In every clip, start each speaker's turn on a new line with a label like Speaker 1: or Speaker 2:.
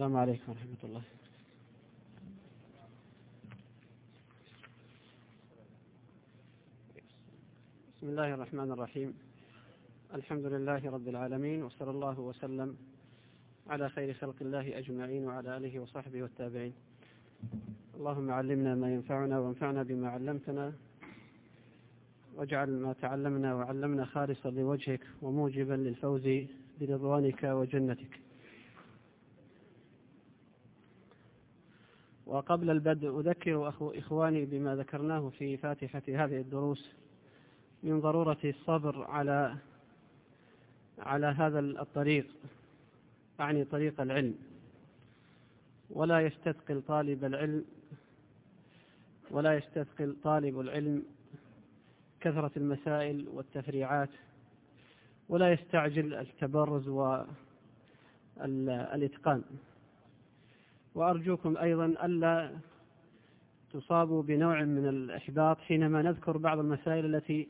Speaker 1: السلام عليكم ورحمة الله. بسم الله الرحمن الرحيم. الحمد لله رب العالمين وصلى الله وسلم على خير خلق الله أجمعين وعلى آله وصحبه والتابعين. اللهم علمنا ما ينفعنا وانفعنا بما علمتنا واجعل ما تعلمنا وعلمنا خالصا لوجهك وموجبا للفوز برضوانك وجنتك. وقبل البدء أذكر أخو إخواني بما ذكرناه في فاتحة هذه الدروس من ضرورة الصبر على على هذا الطريق أعني طريق العلم. ولا يستثقل طالب العلم ولا يستثقل طالب العلم كثرة المسائل والتفريعات ولا يستعجل التبرز والإتقان وأرجوكم أيضا ألا تصابوا بنوع من الإحباط حينما نذكر بعض المسائل التي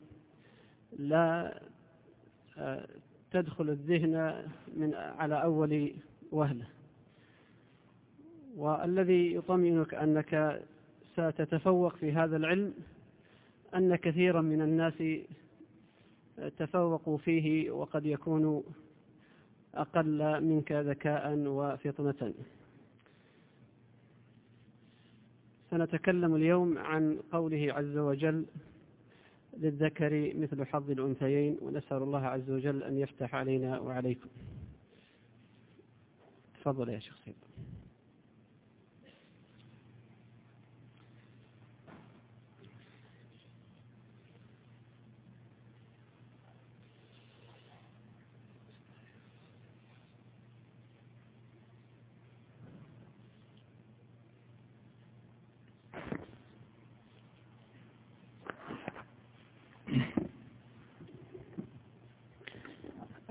Speaker 1: لا آه، تدخل الذهن من على أول وهلة. والذي يطمئنك أنك ستتفوق في هذا العلم أن كثيرا من الناس تفوقوا فيه وقد يكونوا أقل منك ذكاء وفطنة. سنتكلم اليوم عن قوله عز وجل للذكر مثل حظ الأنثيين ونسأل الله عز وجل أن يفتح علينا وعليكم. تفضل يا شيخ سيد.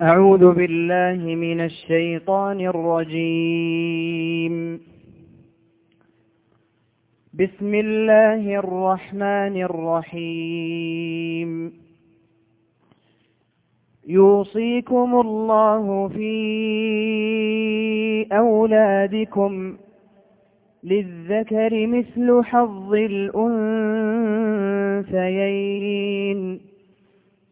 Speaker 2: أعوذ بالله من الشيطان الرجيم. بسم الله الرحمن الرحيم. يوصيكم الله في أولادكم للذكر مثل حظ الأنثيين.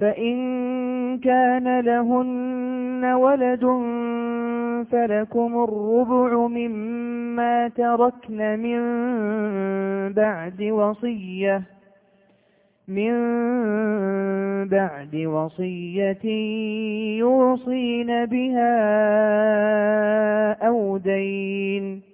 Speaker 2: فإن كان لهن ولد فلكم الربع مما تركن من بعد وصية من بعد وصية يوصين بها أو دين.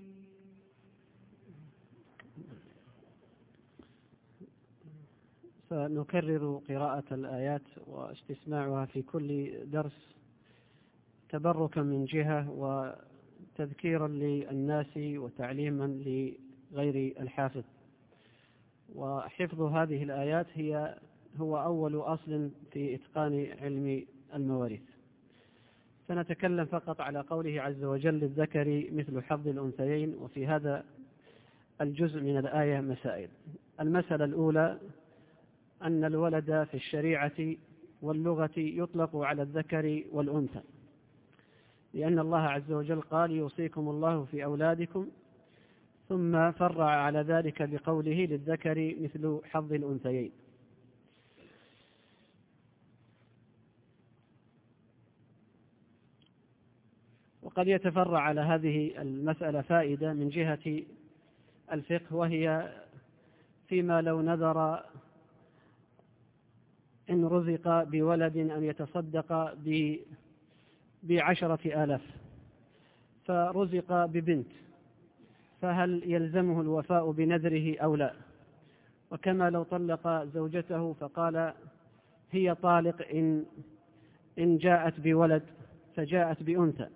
Speaker 1: فنكرر قراءة الآيات واستسماعها في كل درس تبركا من جهة وتذكيرا للناس وتعليما لغير الحافظ. وحفظ هذه الآيات هي هو أول أصل في إتقان علم المواريث. سنتكلم فقط على قوله عز وجل للذكر مثل حظ الأنثيين وفي هذا الجزء من الآية مسائل. المسألة الأولى أن الولد في الشريعة واللغة يطلق على الذكر والأنثى. لأن الله عز وجل قال يوصيكم الله في أولادكم ثم فرع على ذلك بقوله للذكر مثل حظ الأنثيين. وقد يتفرع على هذه المسألة فائدة من جهة الفقه وهي فيما لو نذر إن رزق بولد أن يتصدق بعشرة آلاف فرزق ببنت فهل يلزمه الوفاء بنذره أو لا؟ وكما لو طلق زوجته فقال هي طالق إن إن جاءت بولد فجاءت بأنثى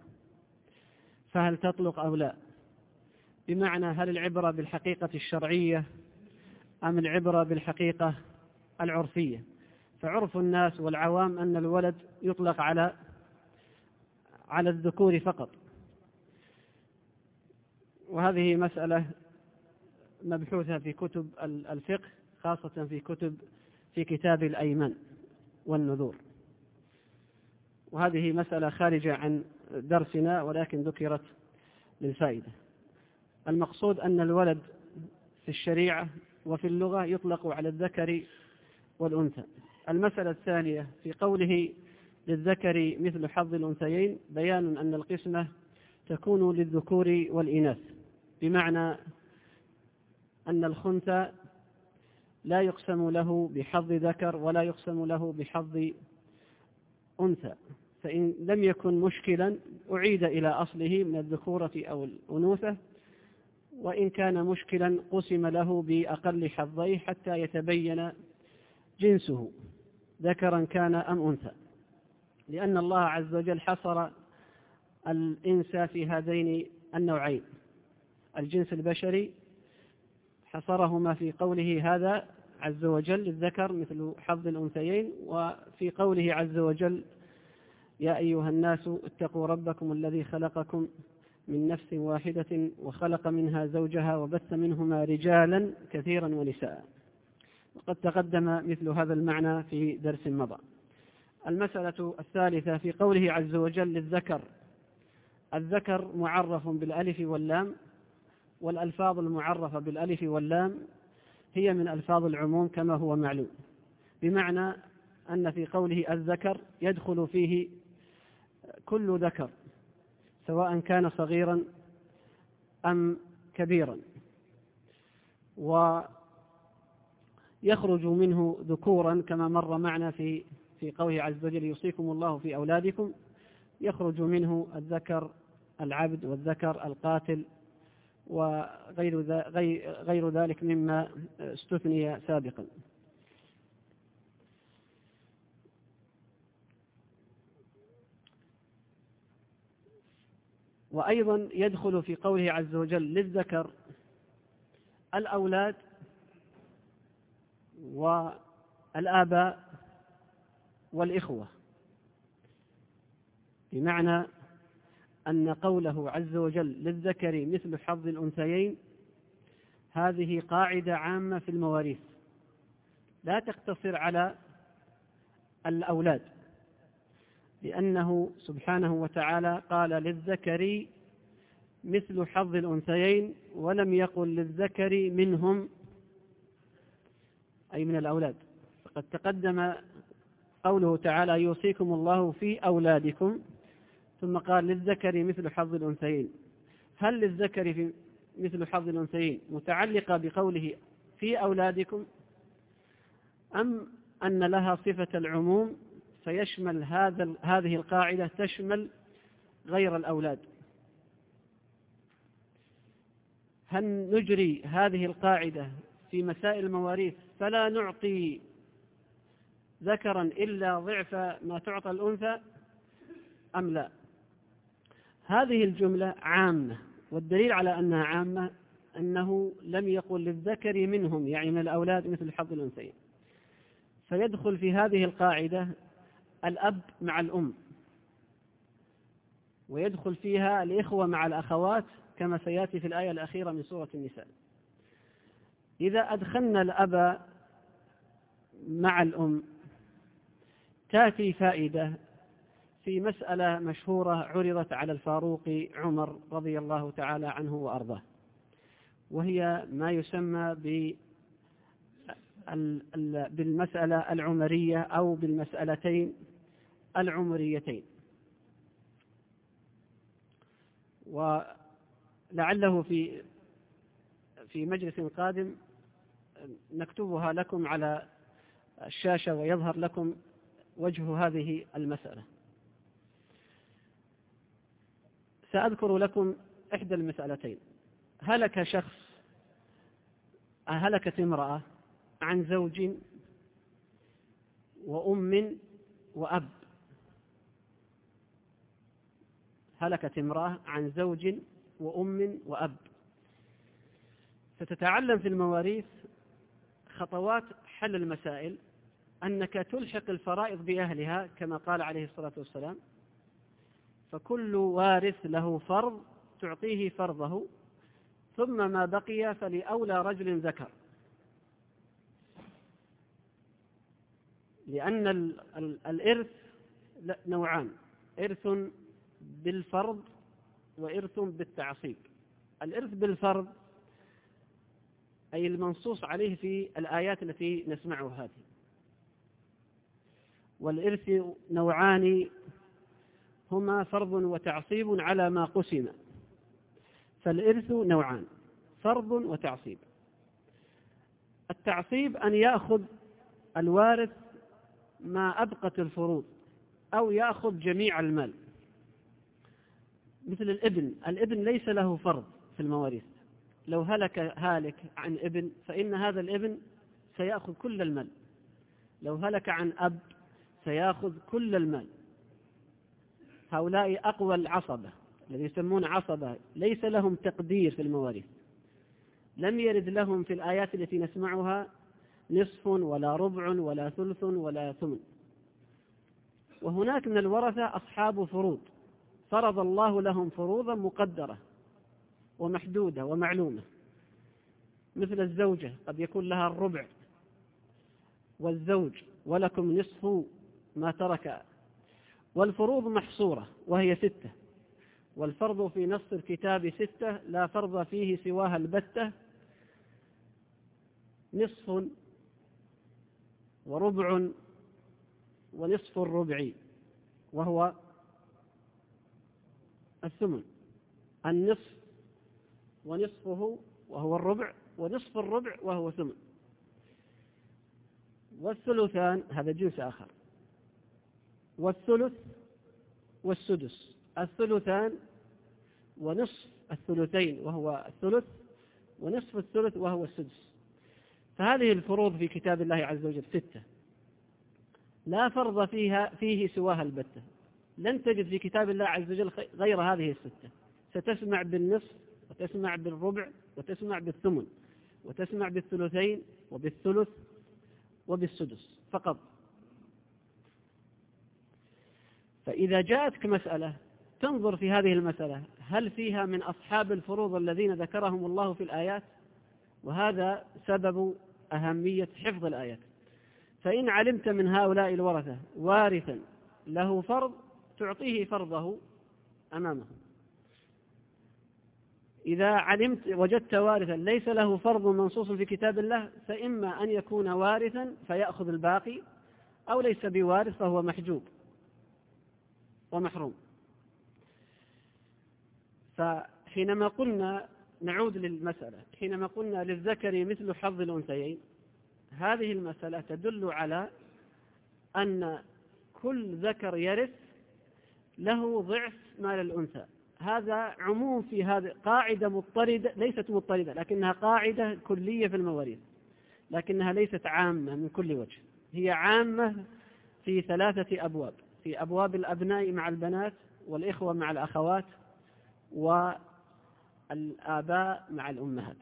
Speaker 1: فهل تطلق أو لا؟ بمعنى هل العبرة بالحقيقة الشرعية أم العبرة بالحقيقة العرفية؟ فعرف الناس والعوام أن الولد يطلق على على الذكور فقط. وهذه مسألة مبحوثة في كتب الفقه خاصة في كتب في كتاب الأيمن والنذور. وهذه مسألة خارجة عن درسنا ولكن ذكرت للفائدة. المقصود أن الولد في الشريعة وفي اللغة يطلق على الذكر والأنثى. المسألة الثانية في قوله للذكر مثل حظ الأنثيين بيان أن القسمة تكون للذكور والإناث. بمعنى أن الخنثى لا يقسم له بحظ ذكر ولا يقسم له بحظ أنثى. فإن لم يكن مشكلا أعيد إلى أصله من الذكورة أو الأنوثة. وإن كان مشكلا قسم له بأقل حظيه حتى يتبين جنسه. ذكرا كان أم أنثى. لأن الله عز وجل حصر الإنس في هذين النوعين. الجنس البشري حصرهما في قوله هذا عز وجل للذكر مثل حظ الأنثيين وفي قوله عز وجل يا أيها الناس اتقوا ربكم الذي خلقكم من نفس واحدة وخلق منها زوجها وبث منهما رجالا كثيرا ونساء. وقد تقدم مثل هذا المعنى في درس مضى. المسألة الثالثة في قوله عز وجل للذكر. الذكر معرف بالألف واللام والألفاظ المعرفة بالألف واللام هي من ألفاظ العموم كما هو معلوم. بمعنى أن في قوله الذكر يدخل فيه كل ذكر سواء كان صغيرا أم كبيرا. ويخرج منه ذكورا كما مر معنا في في قوله عز وجل يوصيكم الله في أولادكم يخرج منه الذكر العبد والذكر القاتل وغير غير ذلك مما استثني سابقا. وأيضا يدخل في قوله عز وجل للذكر الأولاد والآباء والإخوة. بمعنى أن قوله عز وجل للذكر مثل حظ الأنثيين هذه قاعدة عامة في المواريث. لا تقتصر على الأولاد لأنه سبحانه وتعالى قال للذكر مثل حظ الأنثيين ولم يقل للذكر منهم أي من الأولاد. فقد تقدم قوله تعالى يوصيكم الله في أولادكم ثم قال للذكر مثل حظ الأنثيين. هل للذكر في مثل حظ الأنثيين متعلقة بقوله في أولادكم أم أن لها صفة العموم فيشمل هذا هذه القاعدة تشمل غير الأولاد؟ هل نجري هذه القاعدة في مسائل المواريث فلا نعطي ذكرا إلا ضعف ما تعطى الأنثى أم لا. هذه الجملة عامة والدليل على أنها عامة أنه لم يقل للذكر منهم يعني من الأولاد مثل حظ الأنثيين. فيدخل في هذه القاعدة الأب مع الأم ويدخل فيها الإخوة مع الأخوات كما سيأتي في الآية الأخيرة من سورة النساء. إذا أدخلنا الأب مع الأم تأتي فائدة في مسألة مشهورة عرضت على الفاروق عمر رضي الله تعالى عنه وأرضاه وهي ما يسمى بالمسألة العمرية أو بالمسألتين العمريتين. ولعله في في مجلس قادم نكتبها لكم على الشاشة ويظهر لكم وجه هذه المسألة. سأذكر لكم إحدى المسألتين. هلك شخص هلكت امرأة عن زوج وأم وأب. هلكت امرأة عن زوج وأم وأب. ستتعلم في المواريث خطوات حل المسائل أنك تلحق الفرائض بأهلها كما قال عليه الصلاة والسلام فكل وارث له فرض تعطيه فرضه ثم ما بقي فلأولى رجل ذكر. لأن الإرث نوعان إرث بالفرض وإرث بالتعصيب. الإرث بالفرض أي المنصوص عليه في الآيات التي نسمعها هذه. والإرث نوعان هما فرض وتعصيب على ما قسم. فالإرث نوعان فرض وتعصيب. التعصيب أن يأخذ الوارث ما أبقت الفروض أو يأخذ جميع المال. مثل الإبن الإبن ليس له فرض في المواريث. لو هلك هالك عن ابن فإن هذا الابن سيأخذ كل المال. لو هلك عن أب سيأخذ كل المال. هؤلاء أقوى العصبة الذي يسمون عصبة ليس لهم تقدير في المواريث. لم يرد لهم في الآيات التي نسمعها نصف ولا ربع ولا ثلث ولا ثمن. وهناك من الورثة أصحاب فروض. فرض الله لهم فروضا مقدرة. ومحدودة ومعلومة. مثل الزوجة قد يكون لها الربع والزوج ولكم نصف ما ترك. والفروض محصورة وهي ستة. والفرض في نص الكتاب ستة لا فرض فيه سواها البتة. نصف وربع ونصف الربع وهو الثمن. النصف ونصفه وهو الربع ونصف الربع وهو ثمن. والثلثان هذا جنس آخر. والثلث والسدس. الثلثان ونصف الثلثين وهو الثلث ونصف الثلث وهو السدس. فهذه الفروض في كتاب الله عز وجل ستة. لا فرض فيها فيه سواها البتة. لن تجد في كتاب الله عز وجل غير هذه الستة. ستسمع بالنصف وتسمع بالربع وتسمع بالثمن وتسمع بالثلثين وبالثلث وبالسدس فقط. فإذا جاءتك مسألة تنظر في هذه المسألة هل فيها من أصحاب الفروض الذين ذكرهم الله في الآيات؟ وهذا سبب أهمية حفظ الآيات. فإن علمت من هؤلاء الورثة وارثا له فرض تعطيه فرضه أمامه إذا علمت وجدت وارثا ليس له فرض منصوص في كتاب الله فإما أن يكون وارثا فيأخذ الباقي أو ليس بوارث فهو محجوب ومحروم. فحينما قلنا نعود للمسألة حينما قلنا للذكر مثل حظ الأنثيين هذه المسألة تدل على أن كل ذكر يرث له ضعف مال الأنثى. هذا عموم في هذه قاعدة مضطردة ليست مضطردة لكنها قاعدة كلية في المواريث لكنها ليست عامة من كل وجه. هي عامة في ثلاثة أبواب في أبواب الأبناء مع البنات والإخوة مع الأخوات والآباء مع الأمهات.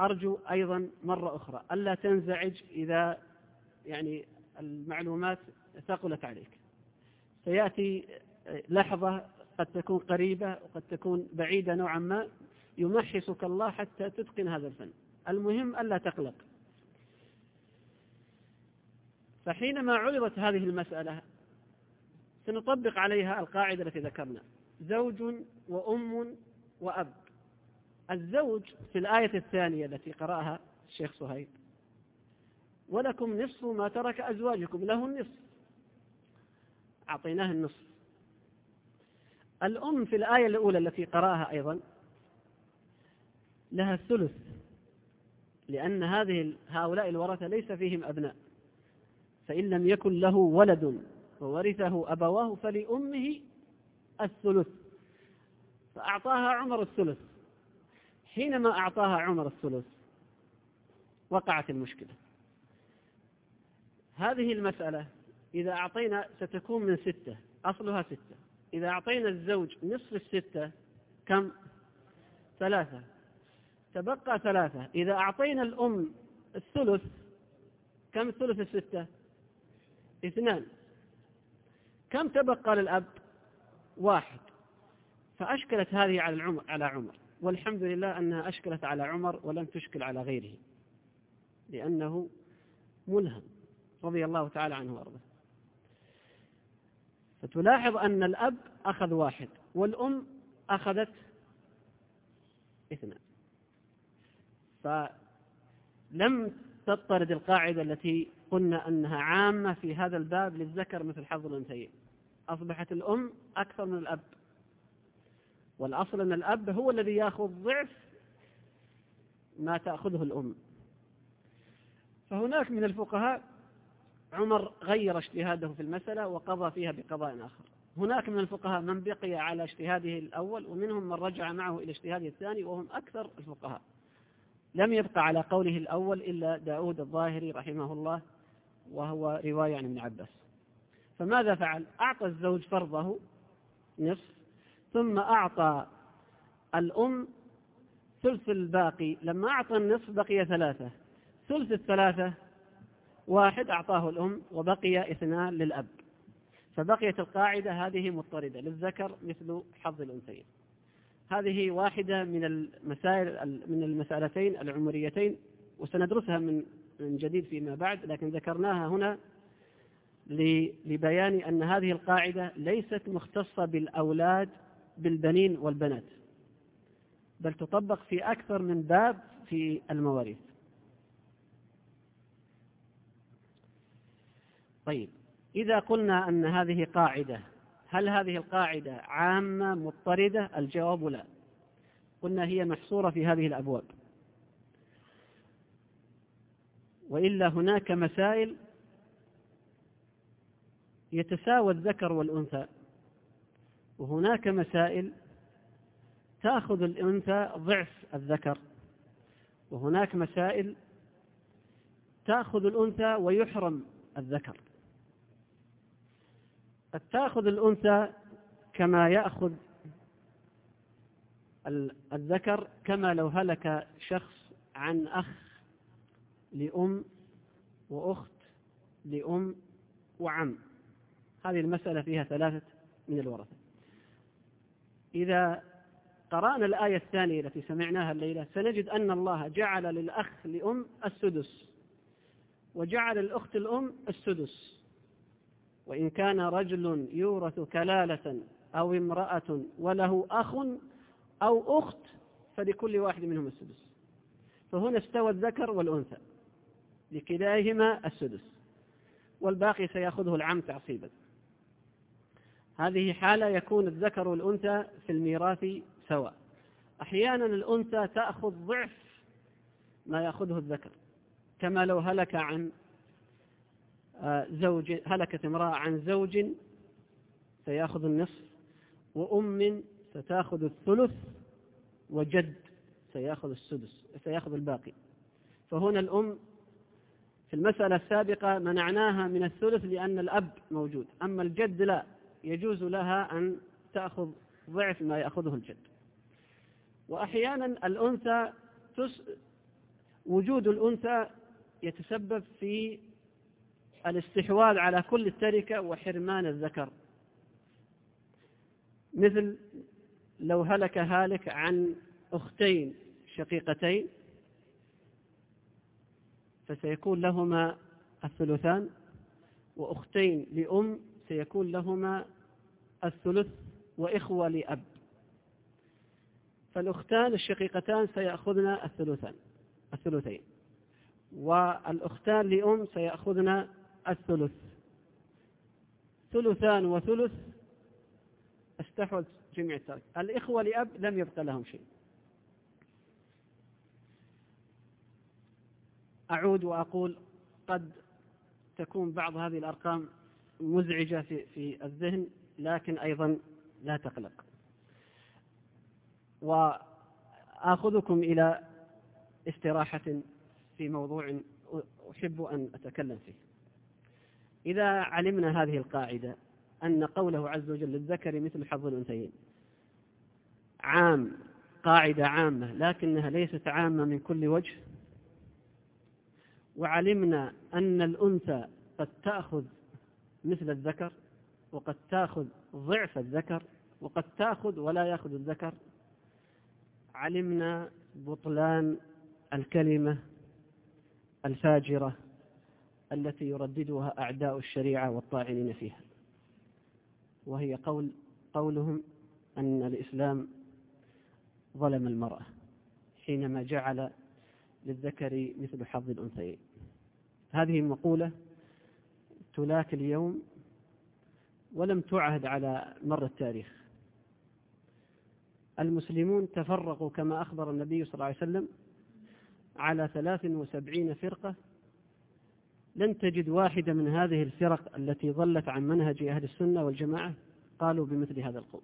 Speaker 1: أرجو أيضا مرة أخرى ألا تنزعج إذا يعني المعلومات ثقلت عليك. سيأتي لحظة قد تكون قريبة وقد تكون بعيدة نوعا ما يمحصك الله حتى تتقن هذا الفن. المهم ألا تقلق. فحينما عرضت هذه المسألة سنطبق عليها القاعدة التي ذكرنا. زوج وأم وأب. الزوج في الآية الثانية التي قرأها الشيخ صهيب ولكم نصف ما ترك أزواجكم له النصف. أعطيناه النصف. الأم في الآية الأولى التي قرأها أيضا لها الثلث لأن هذه هؤلاء الورثة ليس فيهم أبناء فإن لم يكن له ولد وورثه أبواه فلأمه الثلث. فأعطاها عمر الثلث. حينما أعطاها عمر الثلث وقعت المشكلة. هذه المسألة إذا أعطينا ستكون من ستة أصلها ستة. إذا أعطينا الزوج نصف الستة كم؟ ثلاثة. تبقى ثلاثة. إذا أعطينا الأم الثلث كم الثلث الستة؟ اثنان. كم تبقى للأب؟ واحد. فأشكلت هذه على العمر على عمر. والحمد لله أنها أشكلت على عمر ولم تشكل على غيره لأنه ملهم رضي الله تعالى عنه وأرضاه. فتلاحظ أن الأب أخذ واحد والأم أخذت اثنان. فلم تضطرد القاعدة التي قلنا أنها عامة في هذا الباب للذكر مثل حظ الأنثيين. أصبحت الأم أكثر من الأب. والأصل أن الأب هو الذي يأخذ ضعف ما تأخذه الأم. فهناك من الفقهاء عمر غير اجتهاده في المسألة وقضى فيها بقضاء آخر. هناك من الفقهاء من بقي على اجتهاده الأول ومنهم من رجع معه إلى اجتهاده الثاني وهم أكثر الفقهاء. لم يبقى على قوله الأول إلا داود الظاهري رحمه الله وهو رواية عن ابن عباس. فماذا فعل؟ أعطى الزوج فرضه نصف ثم أعطى الأم ثلث الباقي. لما أعطى النصف بقي ثلاثة. ثلث الثلاثة واحد أعطاه الأم وبقي اثنان للأب. فبقيت القاعدة هذه مضطردة للذكر مثل حظ الأنثيين. هذه واحدة من المسائل من المسألتين العمريتين وسندرسها من من جديد فيما بعد لكن ذكرناها هنا لبيان أن هذه القاعدة ليست مختصة بالأولاد بالبنين والبنات بل تطبق في أكثر من باب في المواريث. طيب إذا قلنا أن هذه قاعدة هل هذه القاعدة عامة مضطردة؟ الجواب لا. قلنا هي محصورة في هذه الأبواب. وإلا هناك مسائل يتساوى الذكر والأنثى. وهناك مسائل تأخذ الأنثى ضعف الذكر. وهناك مسائل تأخذ الأنثى ويحرم الذكر. تأخذ الأنثى كما يأخذ الذكر كما لو هلك شخص عن أخ لأم وأخت لأم وعم. هذه المسألة فيها ثلاثة من الورثة. إذا قرأنا الآية الثانية التي سمعناها الليلة سنجد أن الله جعل للأخ لأم السدس وجعل الأخت الأم السدس. وإن كان رجل يورث كلالة أو امرأة وله أخ أو أخت فلكل واحد منهم السدس. فهنا استوى الذكر والأنثى لكلاهما السدس والباقي سيأخذه العم تعصيبا. هذه حالة يكون الذكر والأنثى في الميراث سواء. أحيانا الأنثى تأخذ ضعف ما يأخذه الذكر كما لو هلك عن زوج هلكت امرأة عن زوج سيأخذ النصف وأم ستأخذ الثلث وجد سيأخذ السدس سيأخذ الباقي. فهنا الأم في المسألة السابقة منعناها من الثلث لأن الأب موجود. أما الجد لا يجوز لها أن تأخذ ضعف ما يأخذه الجد. وأحيانا الأنثى تس وجود الأنثى يتسبب في الاستحواذ على كل التركة وحرمان الذكر. مثل لو هلك هالك عن أختين شقيقتين فسيكون لهما الثلثان وأختين لأم سيكون لهما الثلث وإخوة لأب. فالأختان الشقيقتان سيأخذن الثلثان الثلثين والأختان لأم سيأخذن الثلث. ثلثان وثلث. استحوذ جميع الترك. الإخوة لأب لم يبقى لهم شيء. أعود وأقول قد تكون بعض هذه الأرقام مزعجة في, في الذهن لكن أيضا لا تقلق. وآخذكم إلى استراحة في موضوع أحب أن أتكلم فيه. إذا علمنا هذه القاعدة أن قوله عز وجل للذكر مثل حظ الأنثيين. عام قاعدة عامة لكنها ليست عامة من كل وجه. وعلمنا أن الأنثى قد تأخذ مثل الذكر وقد تأخذ ضعف الذكر وقد تأخذ ولا يأخذ الذكر. علمنا بطلان الكلمة الفاجرة. التي يرددها أعداء الشريعة والطاعنين فيها. وهي قول قولهم أن الإسلام ظلم المرأة حينما جعل للذكر مثل حظ الأنثيين. هذه المقولة تلاك اليوم ولم تعهد على مر التاريخ. المسلمون تفرقوا كما أخبر النبي صلى الله عليه وسلم على ثلاث وسبعين فرقة لن تجد واحدة من هذه الفرق التي ظلت عن منهج أهل السنة والجماعة قالوا بمثل هذا القول.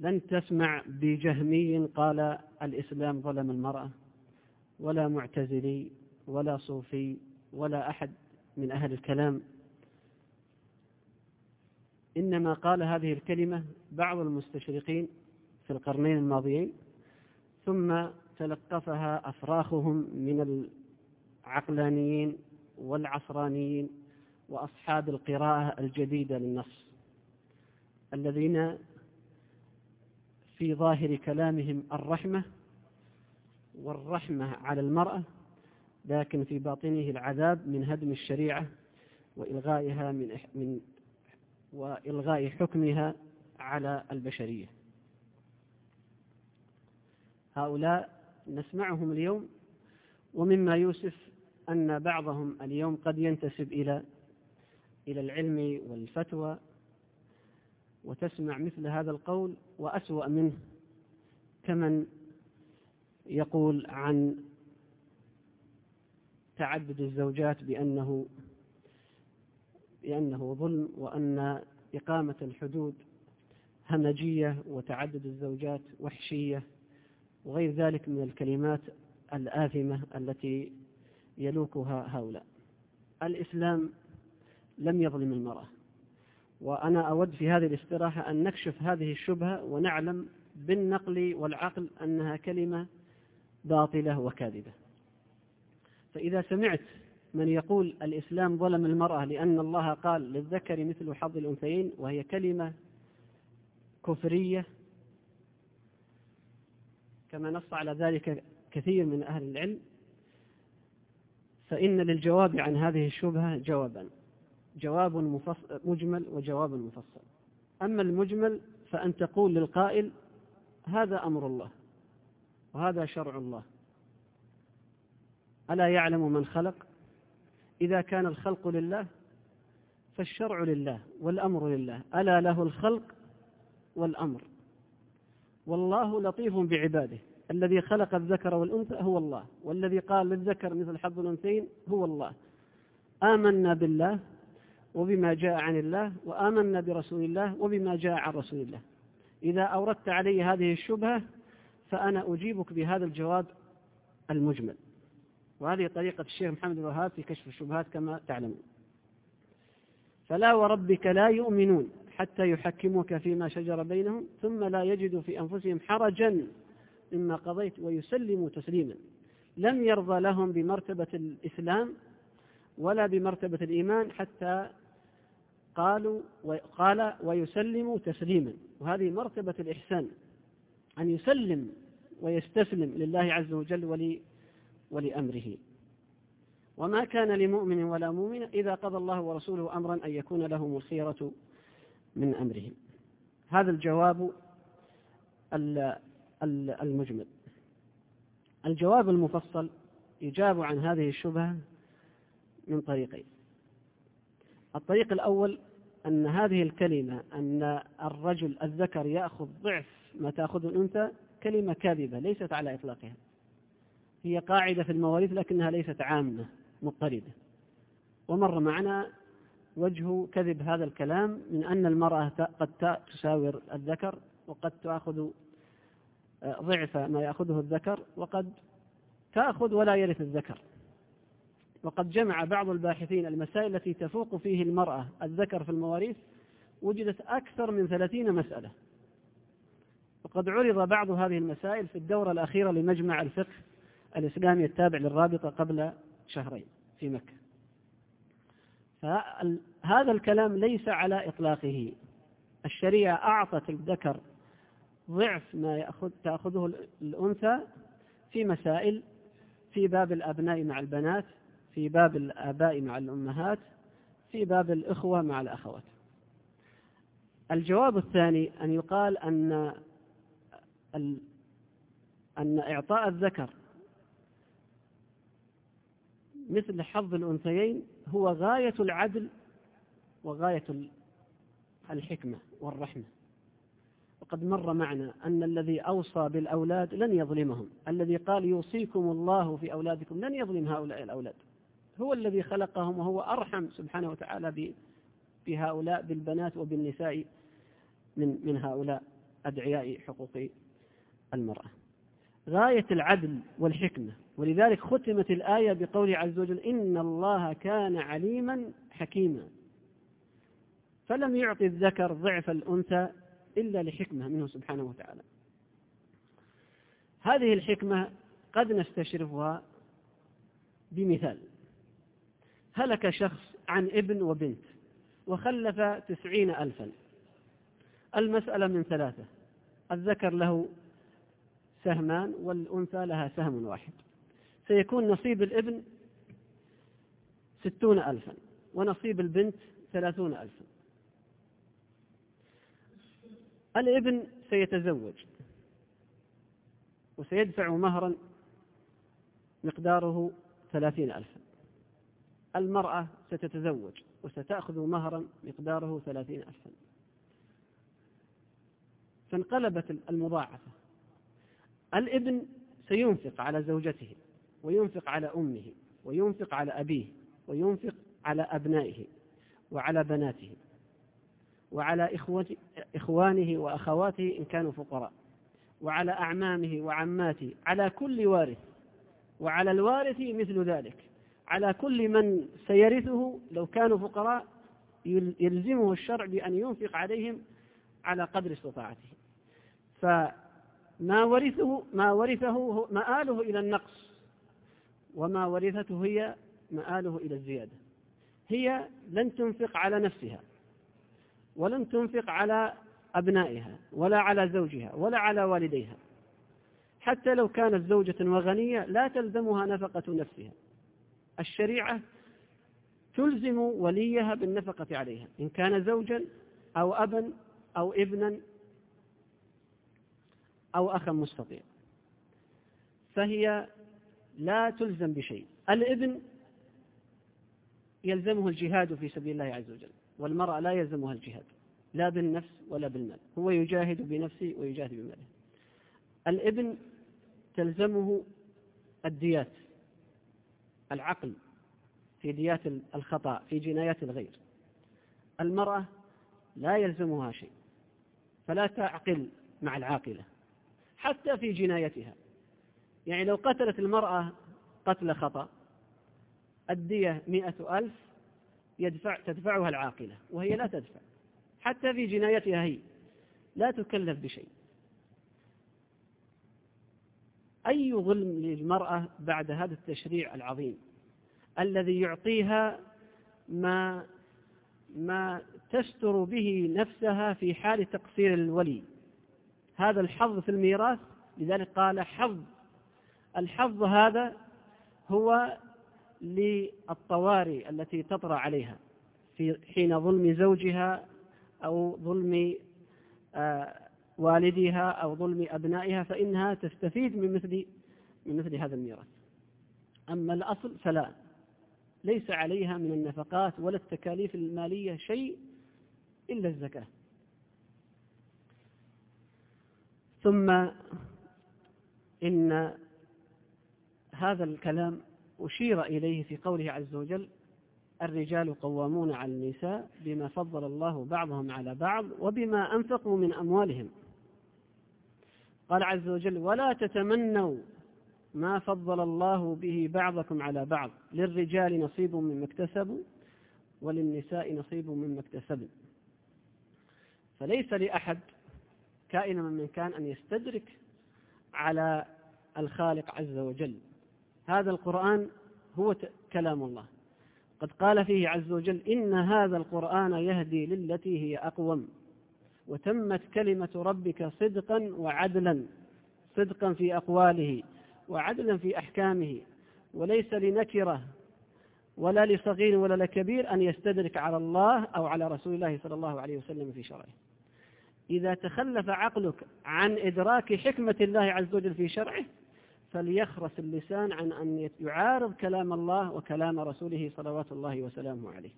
Speaker 1: لن تسمع بجهمي قال الإسلام ظلم المرأة ولا معتزلي ولا صوفي ولا أحد من أهل الكلام. إنما قال هذه الكلمة بعض المستشرقين في القرنين الماضيين ثم تلقفها أفراخهم من العقلانيين والعصرانيين وأصحاب القراءة الجديدة للنص الذين في ظاهر كلامهم الرحمة والرحمة على المرأة لكن في باطنه العذاب من هدم الشريعة وإلغائها من من وإلغاء حكمها على البشرية. هؤلاء نسمعهم اليوم ومما يوسف أن بعضهم اليوم قد ينتسب إلى إلى العلم والفتوى وتسمع مثل هذا القول وأسوأ منه. كمن يقول عن تعدد الزوجات بأنه بأنه ظلم وأن إقامة الحدود همجية وتعدد الزوجات وحشية وغير ذلك من الكلمات الآثمة التي يلوكها هؤلاء. الإسلام لم يظلم المرأة. وأنا أود في هذه الاستراحة أن نكشف هذه الشبهة ونعلم بالنقل والعقل أنها كلمة باطلة وكاذبة. فإذا سمعت من يقول الإسلام ظلم المرأة لأن الله قال للذكر مثل حظ الأنثيين وهي كلمة كفرية كما نص على ذلك كثير من أهل العلم فإن للجواب عن هذه الشبهة جوابا. جواب مفصل مجمل وجواب مفصل. أما المجمل فأن تقول للقائل هذا أمر الله وهذا شرع الله. ألا يعلم من خلق؟ إذا كان الخلق لله فالشرع لله والأمر لله. ألا له الخلق والأمر. والله لطيف بعباده. الذي خلق الذكر والأنثى هو الله والذي قال للذكر مثل حظ الأنثيين هو الله. آمنا بالله وبما جاء عن الله وآمنا برسول الله وبما جاء عن رسول الله. إذا أوردت علي هذه الشبهة فأنا أجيبك بهذا الجواب المجمل. وهذه طريقة الشيخ محمد الوهاب في كشف الشبهات كما تعلمون. فلا وربك لا يؤمنون حتى يحكموك فيما شجر بينهم ثم لا يجدوا في أنفسهم حرجا مما قضيت ويسلموا تسليما. لم يرضى لهم بمرتبة الإسلام ولا بمرتبة الإيمان حتى قالوا قال ويسلموا تسليما. وهذه مرتبة الإحسان أن يسلم ويستسلم لله عز وجل ولي ولأمره. وما كان لمؤمن ولا مؤمن إذا قضى الله ورسوله أمرا أن يكون لهم الخيرة من أمرهم. هذا الجواب المجمل. الجواب المفصل يجاب عن هذه الشبهة من طريقين. الطريق الأول أن هذه الكلمة أن الرجل الذكر يأخذ ضعف ما تأخذ الأنثى كلمة كاذبة ليست على إطلاقها. هي قاعدة في المواريث لكنها ليست عامة مضطردة. ومر معنا وجه كذب هذا الكلام من أن المرأة قد تساور الذكر وقد تأخذ ضعف ما يأخذه الذكر وقد تأخذ ولا يرث الذكر. وقد جمع بعض الباحثين المسائل التي تفوق فيه المرأة الذكر في المواريث وجدت أكثر من ثلاثين مسألة. وقد عرض بعض هذه المسائل في الدورة الأخيرة لمجمع الفقه الإسلامي التابع للرابطة قبل شهرين في مكة. فهذا الكلام ليس على إطلاقه. الشريعة أعطت الذكر ضعف ما يأخذ تأخذه الأنثى في مسائل في باب الأبناء مع البنات في باب الآباء مع الأمهات في باب الإخوة مع الأخوات. الجواب الثاني أن يقال أن أن إعطاء الذكر مثل حظ الأنثيين هو غاية العدل وغاية الحكمة والرحمة. وقد مر معنا أن الذي أوصى بالأولاد لن يظلمهم. الذي قال يوصيكم الله في أولادكم لن يظلم هؤلاء الأولاد. هو الذي خلقهم وهو أرحم سبحانه وتعالى بهؤلاء بالبنات وبالنساء من من هؤلاء أدعياء حقوق المرأة. غاية العدل والحكمة. ولذلك ختمت الآية بقوله عز وجل إن الله كان عليما حكيما. فلم يعطي الذكر ضعف الأنثى إلا لحكمة منه سبحانه وتعالى. هذه الحكمة قد نستشرفها بمثال. هلك شخص عن ابن وبنت وخلف تسعين ألفا. المسألة من ثلاثة. الذكر له سهمان والأنثى لها سهم واحد. سيكون نصيب الابن ستون ألفا ونصيب البنت ثلاثون ألفا. الابن سيتزوج وسيدفع مهرا مقداره ثلاثين ألفا. المرأة ستتزوج وستأخذ مهرا مقداره ثلاثين ألفا. فانقلبت المضاعفة. الابن سينفق على زوجته وينفق على أمه وينفق على أبيه وينفق على أبنائه وعلى بناته. وعلى إخوانه وأخواته إن كانوا فقراء. وعلى أعمامه وعماته. على كل وارث. وعلى الوارث مثل ذلك. على كل من سيرثه لو كانوا فقراء يلزمه الشرع بأن ينفق عليهم على قدر استطاعته. فما ورثه ما ورثه مآله إلى النقص. وما ورثته هي مآله إلى الزيادة. هي لن تنفق على نفسها. ولن تنفق على أبنائها ولا على زوجها ولا على والديها. حتى لو كانت زوجة وغنية لا تلزمها نفقة نفسها. الشريعة تلزم وليها بالنفقة عليها. إن كان زوجا أو أبا أو ابنا أو أخا مستطيع. فهي لا تلزم بشيء. الابن يلزمه الجهاد في سبيل الله عز وجل. والمرأة لا يلزمها الجهاد لا بالنفس ولا بالمال. هو يجاهد بنفسه ويجاهد بماله. الابن تلزمه الديات العقل في ديات الخطأ في جنايات الغير. المرأة لا يلزمها شيء فلا تعقل مع العاقلة حتى في جنايتها. يعني لو قتلت المرأة قتل خطأ الدية مئة ألف يدفع تدفعها العاقلة وهي لا تدفع. حتى في جنايتها هي. لا تكلف بشيء. أي ظلم للمرأة بعد هذا التشريع العظيم الذي يعطيها ما ما تستر به نفسها في حال تقصير الولي. هذا الحظ في الميراث لذلك قال حظ. الحظ هذا هو للطوارئ التي تطرأ عليها في حين ظلم زوجها أو ظلم آه، والدها أو ظلم أبنائها فإنها تستفيد من مثل من مثل هذا الميراث. أما الأصل فلا ليس عليها من النفقات ولا التكاليف المالية شيء إلا الزكاة. ثم إن هذا الكلام أشير إليه في قوله عز وجل الرجال قوامون على النساء بما فضل الله بعضهم على بعض وبما أنفقوا من أموالهم. قال عز وجل ولا تتمنوا ما فضل الله به بعضكم على بعض. للرجال نصيب مما اكتسبوا وللنساء نصيب مما اكتسبوا فليس لأحد كائنا من كان أن يستدرك على الخالق عز وجل. هذا القرآن هو كلام الله. قد قال فيه عز وجل إن هذا القرآن يهدي للتي هي أقوم. وتمت كلمة ربك صدقا وعدلا صدقا في أقواله وعدلا في أحكامه وليس لنكرة ولا لصغير ولا لكبير أن يستدرك على الله أو على رسول الله صلى الله عليه وسلم في شرعه. إذا تخلف عقلك عن إدراك حكمة الله عز وجل في شرعه فليخرس اللسان عن أن يعارض كلام الله وكلام رسوله صلوات الله وسلامه عليه.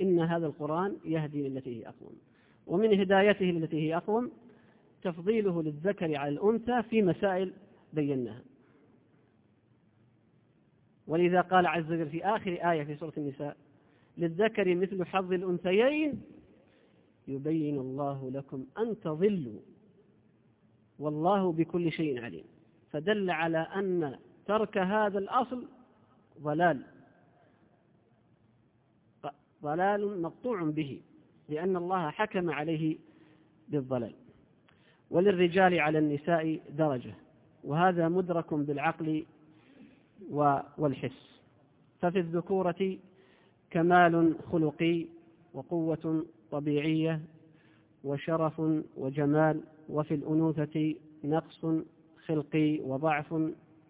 Speaker 1: إن هذا القرآن يهدي للتي هي أقوم. ومن هدايته للتي هي أقوم تفضيله للذكر على الأنثى في مسائل بيناها. ولذا قال عز وجل في آخر آية في سورة النساء للذكر مثل حظ الأنثيين. يبين الله لكم أن تضلوا. والله بكل شيء عليم. فدل على أن ترك هذا الأصل ضلال. ضلال مقطوع به لأن الله حكم عليه بالضلال. وللرجال على النساء درجة وهذا مدرك بالعقل والحس. ففي الذكورة كمال خلقي وقوة طبيعية وشرف وجمال وفي الأنوثة نقص خلقي وضعف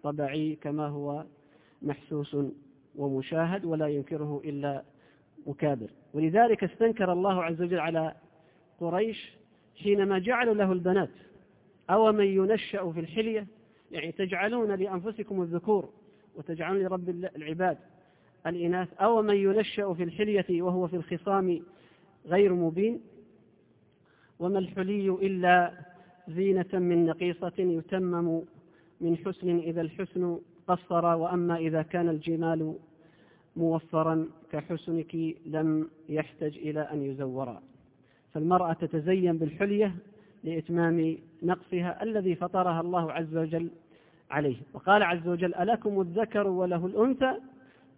Speaker 1: طبعي كما هو محسوس ومشاهد ولا ينكره إلا مكابر. ولذلك استنكر الله عز وجل على قريش حينما جعلوا له البنات. أو من ينشأ في الحلية؟ يعني تجعلون لأنفسكم الذكور وتجعلون لرب العباد الإناث. أو من ينشأ في الحلية وهو في الخصام غير مبين؟ وما الحلي إلا زينة من نقيصة يتمم من حسن إذا الحسن قصر وأما إذا كان الجمال موفرا كحسنك لم يحتج إلى أن يزورا فالمرأة تتزين بالحلية لإتمام نقصها الذي فطرها الله عز وجل عليه. وقال عز وجل ألكم الذكر وله الأنثى؟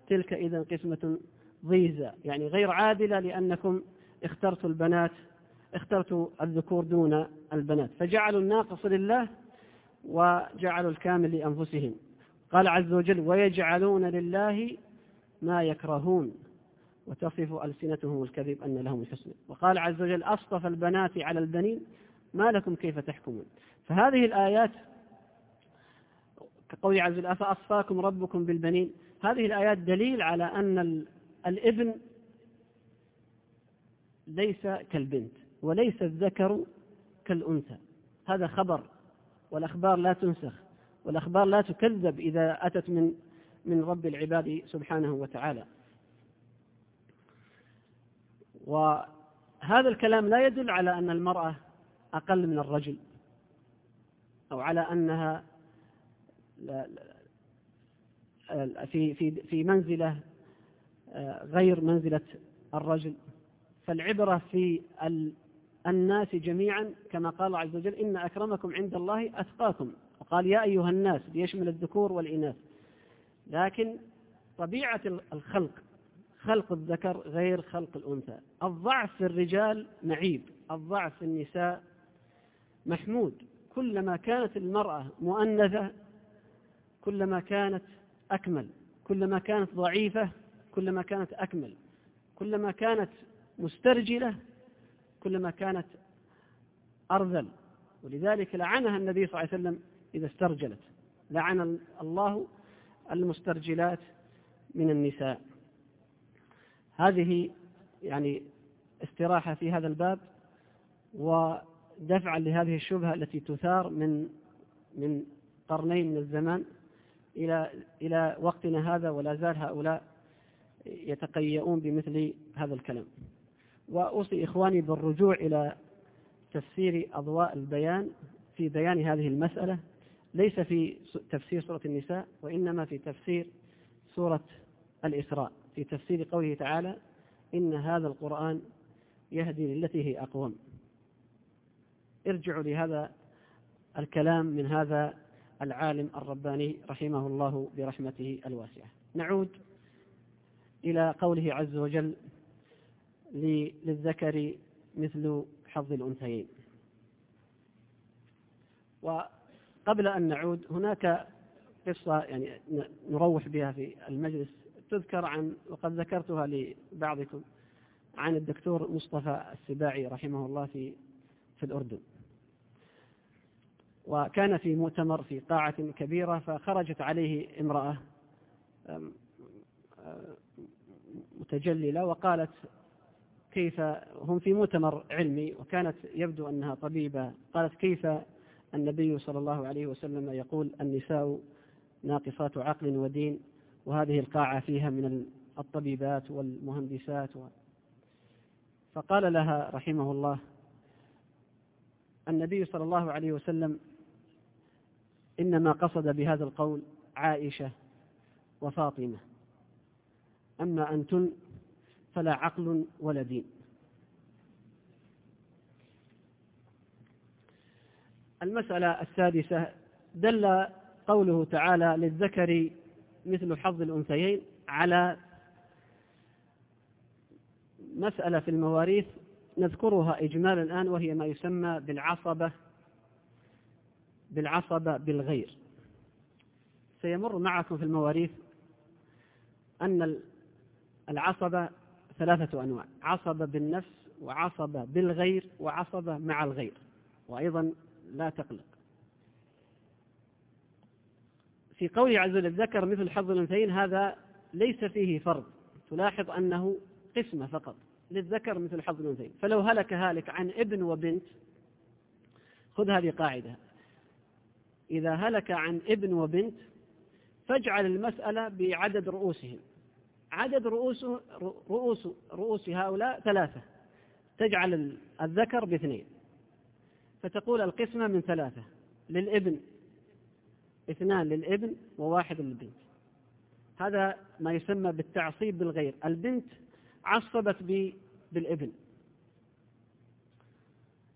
Speaker 1: تلك إذا قسمة ضيزى يعني غير عادلة لأنكم اخترتوا البنات اخترتوا الذكور دون البنات فجعلوا الناقص لله وجعلوا الكامل لأنفسهم. قال عز وجل ويجعلون لله ما يكرهون وتصف ألسنتهم الكذب أن لهم الحسنى وقال عز وجل أصطفى البنات على البنين ما لكم كيف تحكمون؟ فهذه الآيات كقول عز وجل أفأصفاكم ربكم بالبنين؟ هذه الآيات دليل على أن الإبن ليس كالبنت. وليس الذكر كالأنثى. هذا خبر والأخبار لا تنسخ والأخبار لا تكذب إذا أتت من من رب العباد سبحانه وتعالى. وهذا الكلام لا يدل على أن المرأة أقل من الرجل أو على أنها في في في منزلة آه، غير منزلة الرجل. فالعبرة في الناس جميعا كما قال عز وجل إن أكرمكم عند الله أتقاكم. وقال يا أيها الناس ليشمل الذكور والإناث. لكن طبيعة الخلق خلق الذكر غير خلق الأنثى. الضعف في الرجال معيب الضعف في النساء محمود. كلما كانت المرأة مؤنثة كلما كانت أكمل. كلما كانت ضعيفة كلما كانت أكمل. كلما كانت مسترجلة كلما كانت أرذل. ولذلك لعنها النبي صلى الله عليه وسلم إذا استرجلت. لعن الله المسترجلات من النساء. هذه يعني استراحة في هذا الباب ودفعا لهذه الشبهة التي تثار من من قرنين من الزمان إلى إلى وقتنا هذا ولا زال هؤلاء يتقيؤون بمثل هذا الكلام. وأوصي إخواني بالرجوع إلى تفسير أضواء البيان في بيان هذه المسألة. ليس في تفسير سورة النساء وإنما في تفسير سورة الإسراء في تفسير قوله تعالى إن هذا القرآن يهدي للتي هي أقوم. ارجعوا لهذا الكلام من هذا العالم الرباني رحمه الله برحمته الواسعة. نعود إلى قوله عز وجل للذكر مثل حظ الأنثيين. وقبل أن نعود هناك قصة يعني نروح بها في المجلس تذكر عن وقد ذكرتها لبعضكم عن الدكتور مصطفى السباعي رحمه الله في في الأردن. وكان في مؤتمر في قاعة كبيرة فخرجت عليه امرأة متجللة وقالت كيف هم في مؤتمر علمي وكانت يبدو أنها طبيبة. قالت كيف النبي صلى الله عليه وسلم يقول النساء ناقصات عقل ودين وهذه القاعة فيها من الطبيبات والمهندسات و... فقال لها رحمه الله النبي صلى الله عليه وسلم إنما قصد بهذا القول عائشة وفاطمة. أما أنتن فلا عقل ولا دين. المسألة السادسة دل قوله تعالى للذكر مثل حظ الأنثيين على مسألة في المواريث نذكرها إجمالا الآن وهي ما يسمى بالعصبة بالعصبة بالغير. سيمر معكم في المواريث أن العصبة ثلاثة أنواع. عصبة بالنفس وعصبة بالغير وعصبة مع الغير. وأيضا لا تقلق. في قوله عز وجل ذكر مثل حظ الأنثيين هذا ليس فيه فرض. تلاحظ أنه قسمة فقط للذكر مثل حظ الأنثيين. فلو هلك هالك عن ابن وبنت خذ هذه قاعدة. إذا هلك عن ابن وبنت فاجعل المسألة بعدد رؤوسهم. عدد رؤوس رؤوس رؤوس هؤلاء ثلاثة. تجعل الذكر باثنين. فتقول القسمة من ثلاثة. للابن اثنان للابن وواحد للبنت. هذا ما يسمى بالتعصيب بالغير. البنت عصبت بالابن.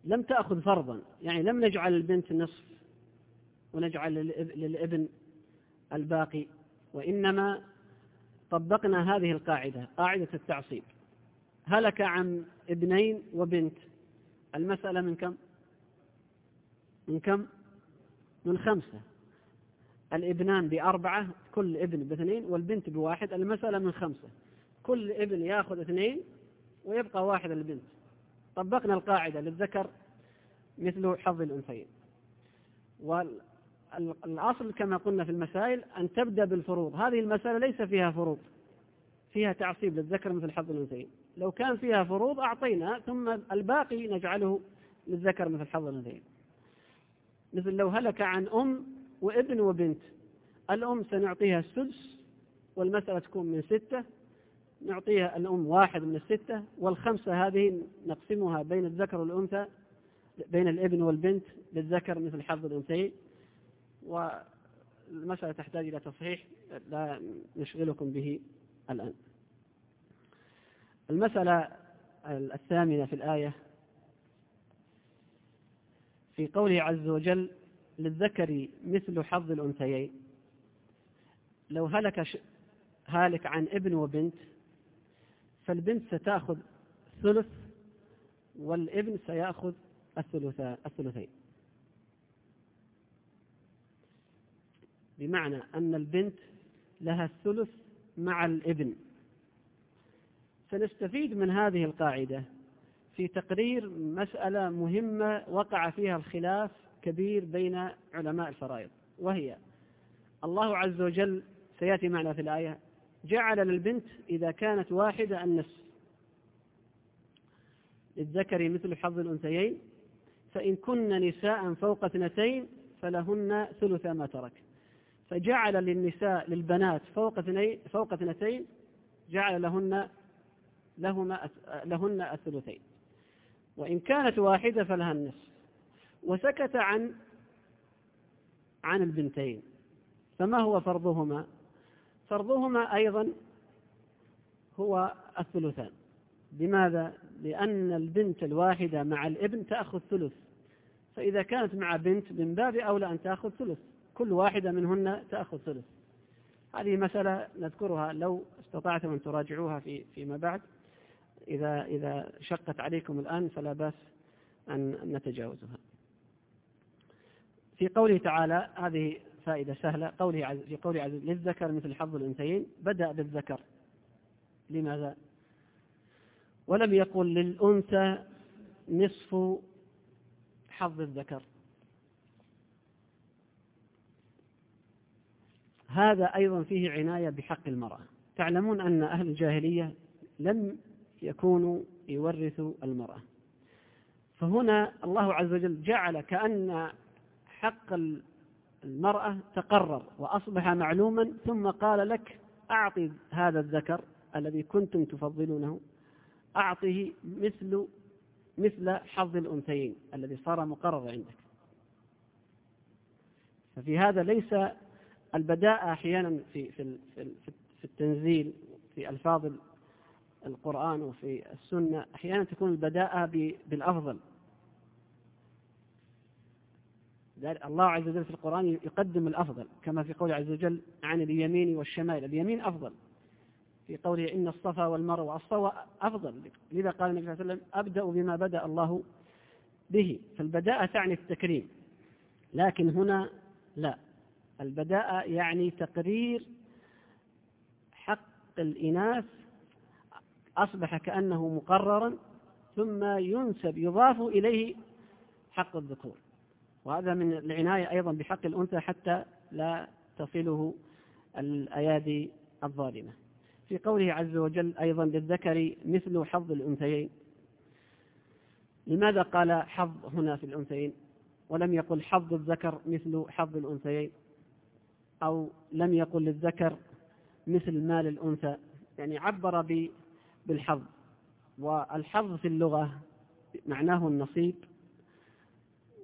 Speaker 1: لم تأخذ فرضا. يعني لم نجعل البنت نصف ونجعل للابن الباقي وإنما طبقنا هذه القاعدة قاعدة التعصيب. هلك عن ابنين وبنت. المسألة من كم؟ من كم؟ من خمسة. الابنان بأربعة كل ابن باثنين والبنت بواحد المسألة من خمسة. كل ابن يأخذ اثنين ويبقى واحد البنت. طبقنا القاعدة للذكر مثل حظ الأنثيين. والأصل كما قلنا في المسائل أن تبدأ بالفروض. هذه المسألة ليس فيها فروض. فيها تعصيب للذكر مثل حظ الأنثيين. لو كان فيها فروض أعطينا ثم الباقي نجعله للذكر مثل حظ الأنثيين. مثل لو هلك عن أم وابن وبنت. الأم سنعطيها السدس والمسألة تكون من ستة. نعطيها الأم واحد من الستة والخمسة هذه نقسمها بين الذكر والأنثى بين الابن والبنت للذكر مثل حظ الأنثيين. والمسألة تحتاج إلى تصحيح لا نشغلكم به الآن. المسألة الثامنة في الآية في قوله عز وجل للذكر مثل حظ الأنثيين. لو هلك هالك عن ابن وبنت فالبنت ستأخذ ثلث والابن سيأخذ الثلثين. بمعنى أن البنت لها الثلث مع الابن. سنستفيد من هذه القاعدة في تقرير مسألة مهمة وقع فيها الخلاف كبير بين علماء الفرائض وهي الله عز وجل سيأتي معنا في الآية جعل للبنت إذا كانت واحدة النصف. للذكر مثل حظ الأنثيين فإن كن نساء فوق اثنتين فلهن ثلث ما ترك. فجعل للنساء للبنات فوق اثنين فوق اثنتين جعل لهن لهما لهن الثلثين. وإن كانت واحدة فلها النصف. وسكت عن عن البنتين. فما هو فرضهما؟ فرضهما أيضا هو الثلثان. لماذا؟ لأن البنت الواحدة مع الابن تأخذ ثلث. فإذا كانت مع بنت من باب أولى أن تأخذ ثلث. كل واحدة منهن تأخذ ثلث هذه مسألة نذكرها لو استطعتم أن تراجعوها في فيما بعد إذا إذا شقت عليكم الآن فلا بأس أن نتجاوزها. في قوله تعالى هذه فائدة سهلة قوله عز في قوله عز للذكر مثل حظ الأنثيين بدأ بالذكر لماذا؟ ولم يقل للأنثى نصف حظ الذكر هذا أيضا فيه عناية بحق المرأة. تعلمون أن أهل الجاهلية لم يكونوا يورثوا المرأة. فهنا الله عز وجل جعل كأن حق المرأة تقرر وأصبح معلوما ثم قال لك أعطي هذا الذكر الذي كنتم تفضلونه أعطه مثل مثل حظ الأنثيين الذي صار مقرر عندك. ففي هذا ليس البداءة أحيانا في في في التنزيل في ألفاظ القرآن وفي السنة أحيانا تكون البداءة بالأفضل. الله عز وجل في القرآن يقدم الأفضل كما في قوله عز وجل عن اليمين والشمال اليمين أفضل. في قوله إن الصفا والمروة الصفا أفضل. لذا قال النبي صلى الله عليه وسلم أبدأ بما بدأ الله به. فالبداءة تعني التكريم. لكن هنا لا. البداءة يعني تقرير حق الإناث أصبح كأنه مقررا ثم ينسب يضاف إليه حق الذكور. وهذا من العناية أيضا بحق الأنثى حتى لا تصله الأيادي الظالمة. في قوله عز وجل أيضا للذكر مثل حظ الأنثيين. لماذا قال حظ هنا في الأنثيين؟ ولم يقل حظ الذكر مثل حظ الأنثيين. أو لم يقل للذكر مثل مال الأنثى يعني عبر بالحظ. والحظ في اللغة معناه النصيب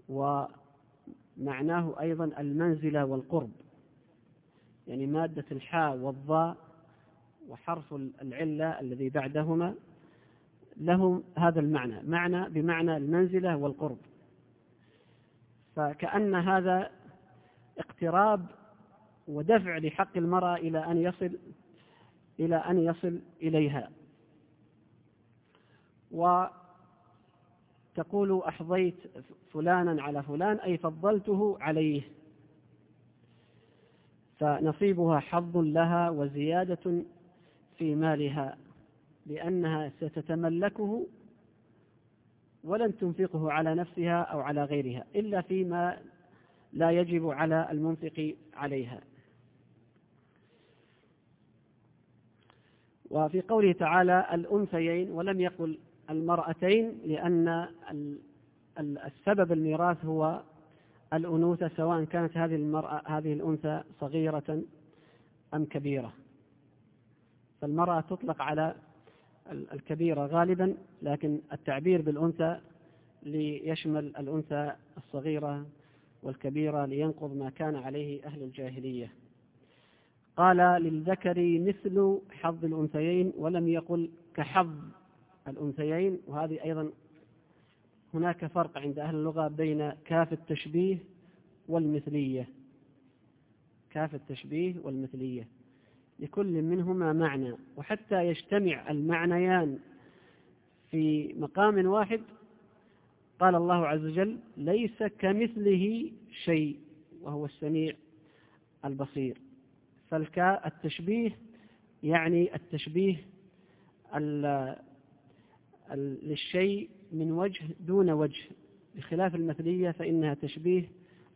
Speaker 1: ومعناه أيضا المنزلة والقرب. يعني مادة الحاء والضاء وحرف العلة الذي بعدهما لهم هذا المعنى معنى بمعنى المنزلة والقرب. فكأن هذا اقتراب ودفع لحق المرأة إلى أن يصل إلى أن يصل إليها. وتقول أحظيت فلانا على فلان أي فضلته عليه. فنصيبها حظ لها وزيادة في مالها لأنها ستتملكه ولن تنفقه على نفسها أو على غيرها إلا فيما لا يجب على المنفق عليها. وفي قوله تعالى الأنثيين ولم يقل المرأتين لأن السبب الميراث هو الأنوثة سواء كانت هذه المرأة هذه الأنثى صغيرة أم كبيرة. فالمرأة تطلق على الكبيرة غالبا لكن التعبير بالأنثى ليشمل الأنثى الصغيرة والكبيرة لينقض ما كان عليه أهل الجاهلية. قال للذكر مثل حظ الأنثيين ولم يقل كحظ الأنثيين وهذه أيضا هناك فرق عند أهل اللغة بين كاف التشبيه والمثلية. كاف التشبيه والمثلية. لكل منهما معنى وحتى يجتمع المعنيان في مقام واحد قال الله عز وجل ليس كمثله شيء وهو السميع البصير. فالكاء التشبيه يعني التشبيه للشيء من وجه دون وجه. بخلاف المثلية فإنها تشبيه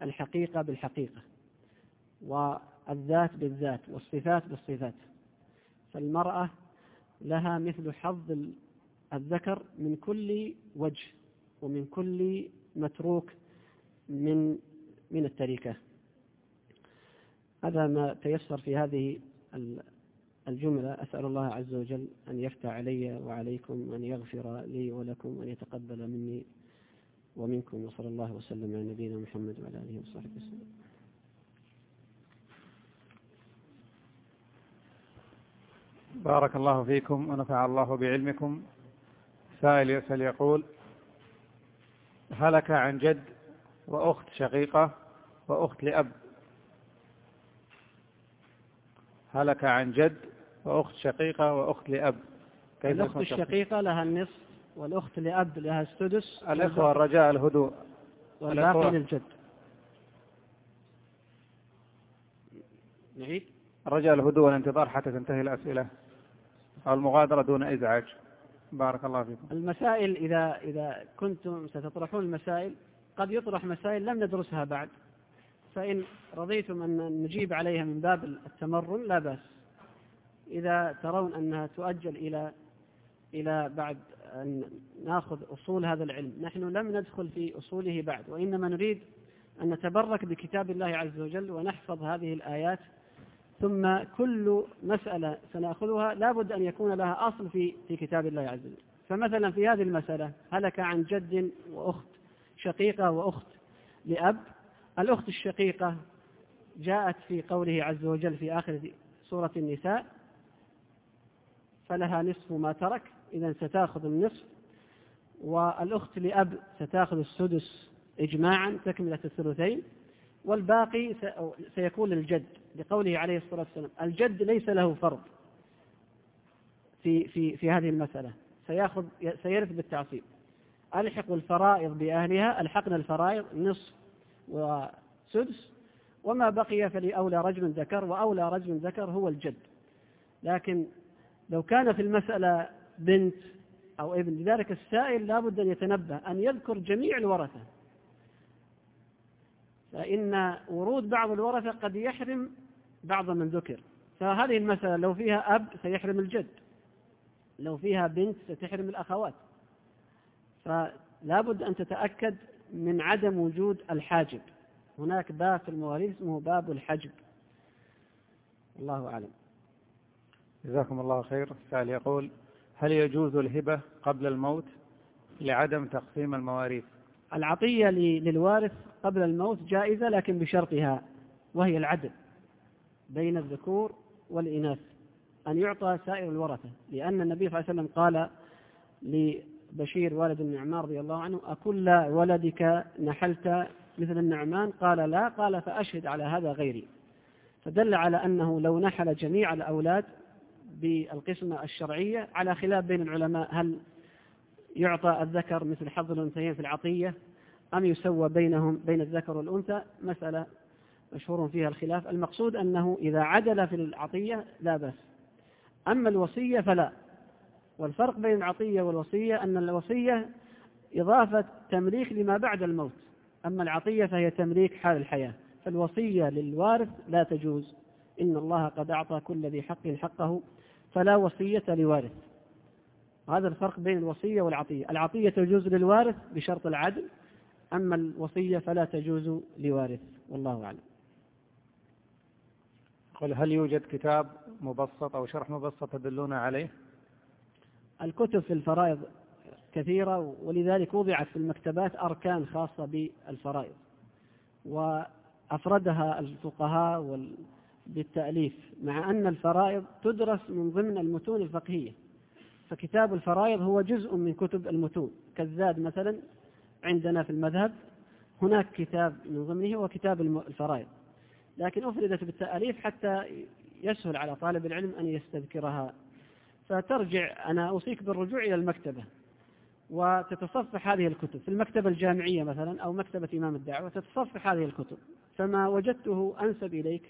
Speaker 1: الحقيقة بالحقيقة والذات بالذات والصفات بالصفات. فالمرأة لها مثل حظ الذكر من كل وجه ومن كل متروك من من التركة. هذا ما تيسر في هذه الجملة. أسأل الله عز وجل أن يفتح علي وعليكم وأن يغفر لي ولكم وأن يتقبل مني ومنكم. وصلى الله وسلم على نبينا محمد وعلى آله وصحبه وسلم.
Speaker 3: بارك الله فيكم ونفع الله بعلمكم. سائل يسأل يقول هلك عن جد وأخت شقيقة وأخت لأب؟ هلك عن جد وأخت شقيقة وأخت لأب.
Speaker 1: كيف الأخت الشقيقة لها النصف والأخت لأب لها السدس.
Speaker 3: الإخوة الرجاء الهدوء.
Speaker 1: والباقي للجد. نعيد.
Speaker 3: الرجاء الهدوء والانتظار حتى تنتهي الأسئلة. أو المغادرة دون إزعاج. بارك الله فيكم.
Speaker 1: المسائل إذا إذا كنتم ستطرحون المسائل قد يطرح مسائل لم ندرسها بعد. فإن رضيتم أن نجيب عليها من باب التمرن لا بأس. إذا ترون أنها تؤجل إلى إلى بعد أن نأخذ أصول هذا العلم. نحن لم ندخل في أصوله بعد وإنما نريد أن نتبرك بكتاب الله عز وجل ونحفظ هذه الآيات. ثم كل مسألة سنأخذها لابد أن يكون لها أصل في في كتاب الله عز وجل. فمثلا في هذه المسألة هلك عن جد وأخت شقيقة وأخت لأب الأخت الشقيقة جاءت في قوله عز وجل في آخر سورة النساء فلها نصف ما ترك إذا ستأخذ النصف والأخت لأب ستأخذ السدس إجماعا تكملة الثلثين والباقي سيكون للجد لقوله عليه الصلاة والسلام الجد ليس له فرض في في في هذه المسألة سيأخذ سيرث بالتعصيب. ألحق الفرائض بأهلها ألحقنا الفرائض نصف وسدس وما بقي فلأولى رجل ذكر وأولى رجل ذكر هو الجد. لكن لو كان في المسألة بنت أو ابن لذلك السائل لابد أن يتنبه أن يذكر جميع الورثة. فإن ورود بعض الورثة قد يحرم بعض من ذكر. فهذه المسألة لو فيها أب سيحرم الجد لو فيها بنت ستحرم الأخوات. فلا بد أن تتأكد من عدم وجود الحاجب. هناك باب في المواريث اسمه باب الحجب. الله أعلم.
Speaker 3: جزاكم الله خير. السائل يقول هل يجوز الهبة قبل الموت لعدم تقسيم المواريث؟
Speaker 1: العطية للوارث قبل الموت جائزة لكن بشرطها وهي العدل بين الذكور والإناث. أن يعطى سائر الورثة. لأن النبي صلى الله عليه وسلم قال لبشير والد النعمان رضي الله عنه أكل ولدك نحلت مثل النعمان؟ قال لا قال فأشهد على هذا غيري. فدل على أنه لو نحل جميع الأولاد بالقسمة الشرعية على خلاف بين العلماء هل يعطى الذكر مثل حظ الأنثيين في العطية أم يسوى بينهم بين الذكر والأنثى؟ مسألة مشهور فيها الخلاف. المقصود أنه إذا عدل في العطية لا بأس أما الوصية فلا. والفرق بين العطية والوصية أن الوصية إضافة تمليك لما بعد الموت أما العطية فهي تمليك حال الحياة فالوصية للوارث لا تجوز إن الله قد أعطى كل ذي حق حقه فلا وصية لوارث. هذا الفرق بين الوصية والعطية العطية تجوز للوارث بشرط العدل أما الوصية فلا تجوز لوارث والله أعلم.
Speaker 3: قل هل يوجد كتاب مبسط أو شرح مبسط تدلون عليه؟
Speaker 1: الكتب في الفرائض كثيرة ولذلك وضعت في المكتبات أركان خاصة بالفرائض وأفردها الفقهاء بالتأليف مع أن الفرائض تدرس من ضمن المتون الفقهية. فكتاب الفرائض هو جزء من كتب المتون. كالزاد مثلا عندنا في المذهب هناك كتاب من ضمنه هو كتاب الفرائض. لكن أفردت بالتأليف حتى يسهل على طالب العلم أن يستذكرها فترجع أنا أوصيك بالرجوع إلى المكتبة وتتصفح هذه الكتب في المكتبة الجامعية مثلا أو مكتبة إمام الدعوة تتصفح هذه الكتب. فما وجدته أنسب إليك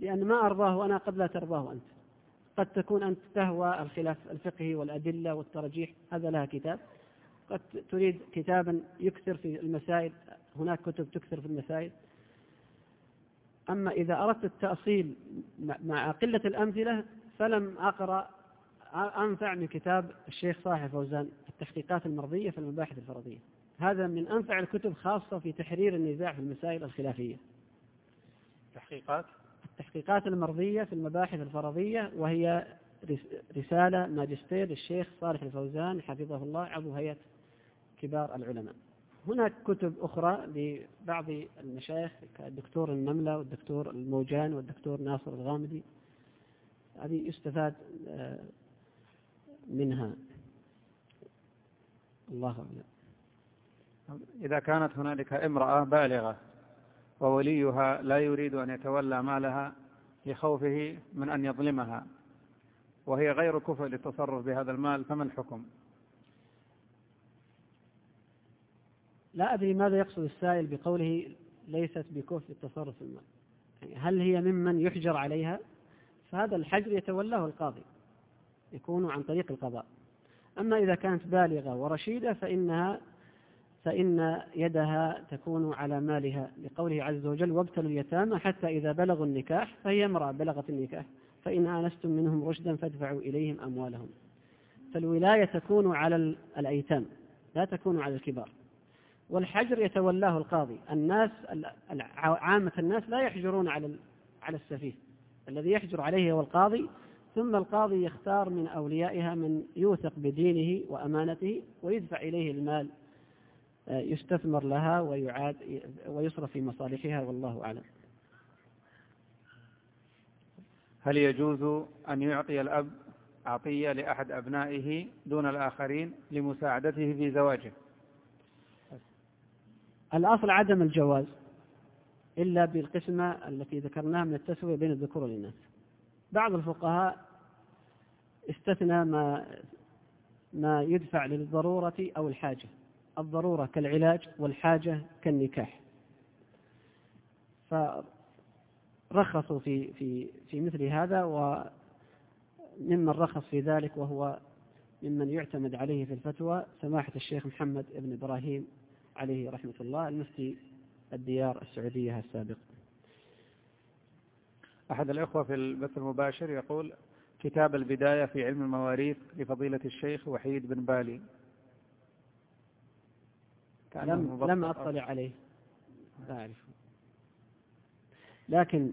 Speaker 1: لأن ما أرضاه أنا قد لا ترضاه أنت. قد تكون أنت تهوى الخلاف الفقهي والأدلة والترجيح هذا لها كتاب. قد تريد كتابا يكثر في المسائل هناك كتب تكثر في المسائل. أما إذا أردت التأصيل مع قلة الأمثلة فلم أقرأ أنفع من كتاب الشيخ صالح فوزان التحقيقات المرضية في المباحث الفرضية. هذا من أنفع الكتب خاصة في تحرير النزاع في المسائل الخلافية.
Speaker 3: تحقيقات؟
Speaker 1: التحقيقات المرضية في المباحث الفرضية وهي رسالة ماجستير للشيخ صالح الفوزان حفظه الله عضو هيئة كبار العلماء. هناك كتب أخرى لبعض المشايخ كالدكتور النملة والدكتور الموجان والدكتور ناصر الغامدي. هذه يستفاد منها. الله أعلم.
Speaker 3: إذا كانت هنالك امرأة بالغة ووليها لا يريد أن يتولى مالها لخوفه من أن يظلمها وهي غير كفء للتصرف بهذا المال فما الحكم؟
Speaker 1: لا أدري ماذا يقصد السائل بقوله ليست بكفء للتصرف في المال. يعني هل هي ممن يحجر عليها؟ فهذا الحجر يتولاه القاضي. يكون عن طريق القضاء. أما إذا كانت بالغة ورشيدة فإنها فإن يدها تكون على مالها. لقوله عز وجل وابتلوا اليتامى حتى إذا بلغوا النكاح فهي امرأة بلغت النكاح. فإن آنستم منهم رشدا فادفعوا إليهم أموالهم. فالولاية تكون على الأيتام لا تكون على الكبار. والحجر يتولاه القاضي. الناس عامة الناس لا يحجرون على على السفيه. الذي يحجر عليه هو القاضي ثم القاضي يختار من أوليائها من يوثق بدينه وأمانته ويدفع إليه المال آه، يستثمر لها ويعاد ويصرف في مصالحها والله أعلم.
Speaker 3: هل يجوز أن يعطي الأب عطية لأحد أبنائه دون الآخرين لمساعدته في زواجه؟
Speaker 1: الأصل عدم الجواز إلا بالقسمة التي ذكرناها من التسوية بين الذكور والإناث. بعض الفقهاء استثنى ما ما يدفع للضرورة أو الحاجة. الضرورة كالعلاج والحاجة كالنكاح. فرخصوا في في في مثل هذا وممن رخص في ذلك وهو ممن يعتمد عليه في الفتوى سماحة الشيخ محمد بن إبراهيم عليه رحمة الله المفتي الديار السعودية السابق.
Speaker 3: أحد الإخوة في البث المباشر يقول كتاب البداية في علم المواريث لفضيلة الشيخ وحيد بن بالي.
Speaker 1: لم, لم أطلع عليه. لا أعرف لكن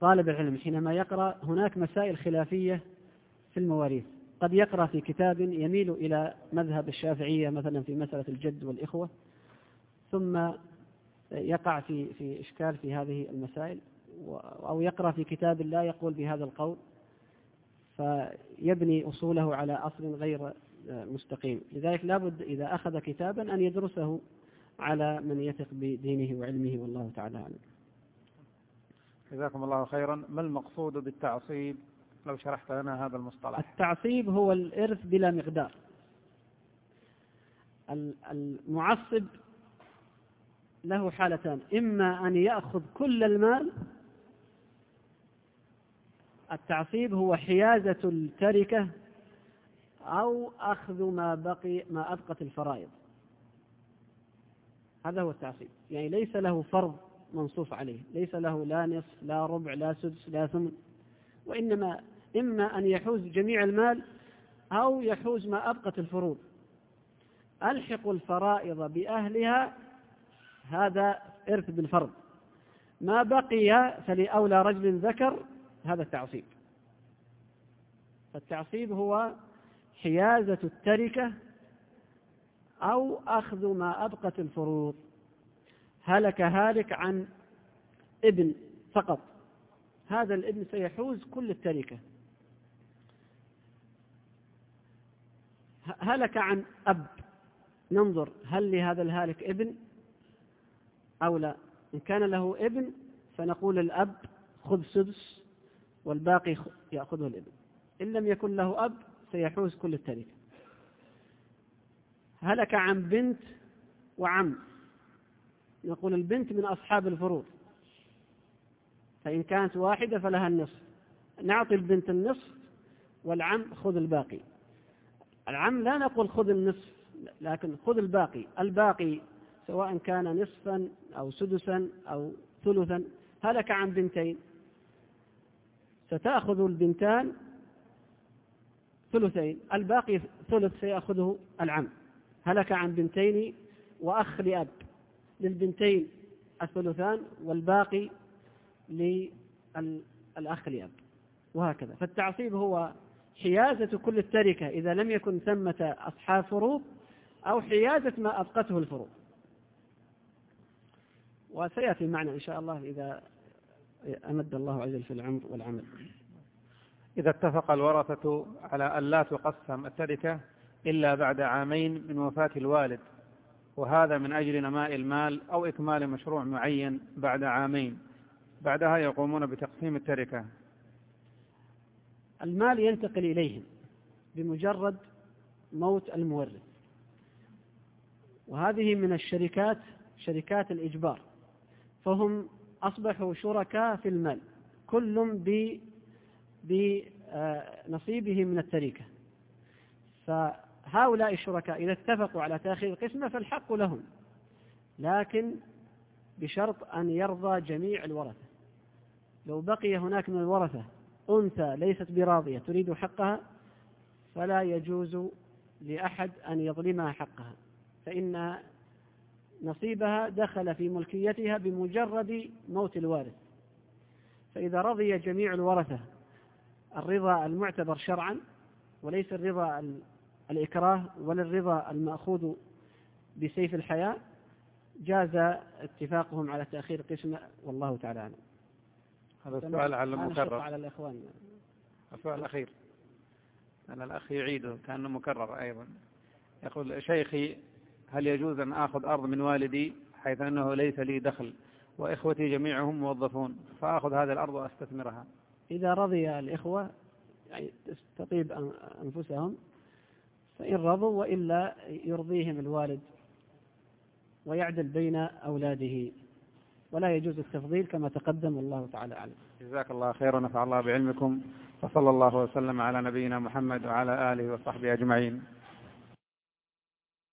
Speaker 1: طالب العلم حينما يقرأ هناك مسائل خلافية في المواريث. قد يقرأ في كتاب يميل إلى مذهب الشافعية مثلا في مسألة الجد والإخوة ثم يقع في في إشكال في هذه المسائل. أو يقرأ في كتاب لا يقول بهذا القول فيبني أصوله على أصل غير مستقيم. لذلك لابد إذا أخذ كتابا أن يدرسه على من يثق بدينه وعلمه والله تعالى أعلم.
Speaker 3: جزاكم الله خيرا. ما المقصود بالتعصيب؟ لو شرحت لنا هذا المصطلح.
Speaker 1: التعصيب هو الإرث بلا مقدار. المعصب له حالتان. إما أن يأخذ كل المال التعصيب هو حيازة التركة أو أخذ ما بقي ما أبقت الفرائض. هذا هو التعصيب. يعني ليس له فرض منصوص عليه. ليس له لا نصف لا ربع لا سدس لا ثمن. وإنما إما أن يحوز جميع المال أو يحوز ما أبقت الفروض. ألحق الفرائض بأهلها هذا إرث بالفرض. ما بقي فلأولى رجل ذكر هذا التعصيب. فالتعصيب هو حيازة التركة أو أخذ ما أبقت الفروض. هلك هالك عن ابن فقط. هذا الابن سيحوز كل التركة. هلك عن أب. ننظر هل لهذا الهالك ابن أو لا؟ إن كان له ابن فنقول الأب خذ سدس. والباقي يأخذه الابن إن لم يكن له أب سيحوز كل التركة هلك عن بنت وعم. نقول البنت من أصحاب الفروض. فإن كانت واحدة فلها النصف. نعطي البنت النصف والعم خذ الباقي. العم لا نقول خذ النصف لكن خذ الباقي. الباقي سواء كان نصفا أو سدسا أو ثلثا. هلك عن بنتين. ستأخذ البنتان ثلثين الباقي ثلث سيأخذه العم. هلك عن بنتين وأخ لأب. للبنتين الثلثان والباقي للأخ لأب. وهكذا. فالتعصيب هو حيازة كل التركة إذا لم يكن ثمة أصحاب فروض أو حيازة ما أبقته الفروض. وسيأتي معنا إن شاء الله إذا أمد الله عز وجل في العمر والعمل.
Speaker 3: إذا اتفق الورثة على أن لا تقسم التركة إلا بعد عامين من وفاة الوالد وهذا من أجل نماء المال أو إكمال مشروع معين بعد عامين. بعدها يقومون بتقسيم التركة.
Speaker 1: المال ينتقل إليهم بمجرد موت المورث. وهذه من الشركات شركات الإجبار. فهم أصبحوا شركاء في المال. كل بنصيبه من التركة. فهؤلاء الشركاء إذا اتفقوا على تأخير القسمة فالحق لهم. لكن بشرط أن يرضى جميع الورثة. لو بقي هناك من الورثة أنثى ليست براضية تريد حقها فلا يجوز لأحد أن يظلمها حقها. فإن نصيبها دخل في ملكيتها بمجرد موت الوارث. فإذا رضي جميع الورثة الرضا المعتبر شرعا وليس الرضا الإكراه ولا الرضا المأخوذ بسيف الحياة جاز اتفاقهم على تأخير القسمة والله تعالى أعلم.
Speaker 3: هذا السؤال على المكرر.
Speaker 1: على الإخوان.
Speaker 3: السؤال الأخير. أنا الأخ يعيده كأنه مكرر أيضا. يقول شيخي هل يجوز أن آخذ أرض من والدي حيث أنه ليس لي دخل وإخوتي جميعهم موظفون؟ فأخذ هذه الأرض وأستثمرها.
Speaker 1: إذا رضي الإخوة يعني تستطيب أنفسهم فإن رضوا وإلا يرضيهم الوالد ويعدل بين أولاده. ولا يجوز التفضيل كما تقدم والله تعالى أعلم.
Speaker 3: جزاك الله خيرا ونفع الله بعلمكم. وصلى الله وسلم على نبينا محمد وعلى آله وصحبه أجمعين.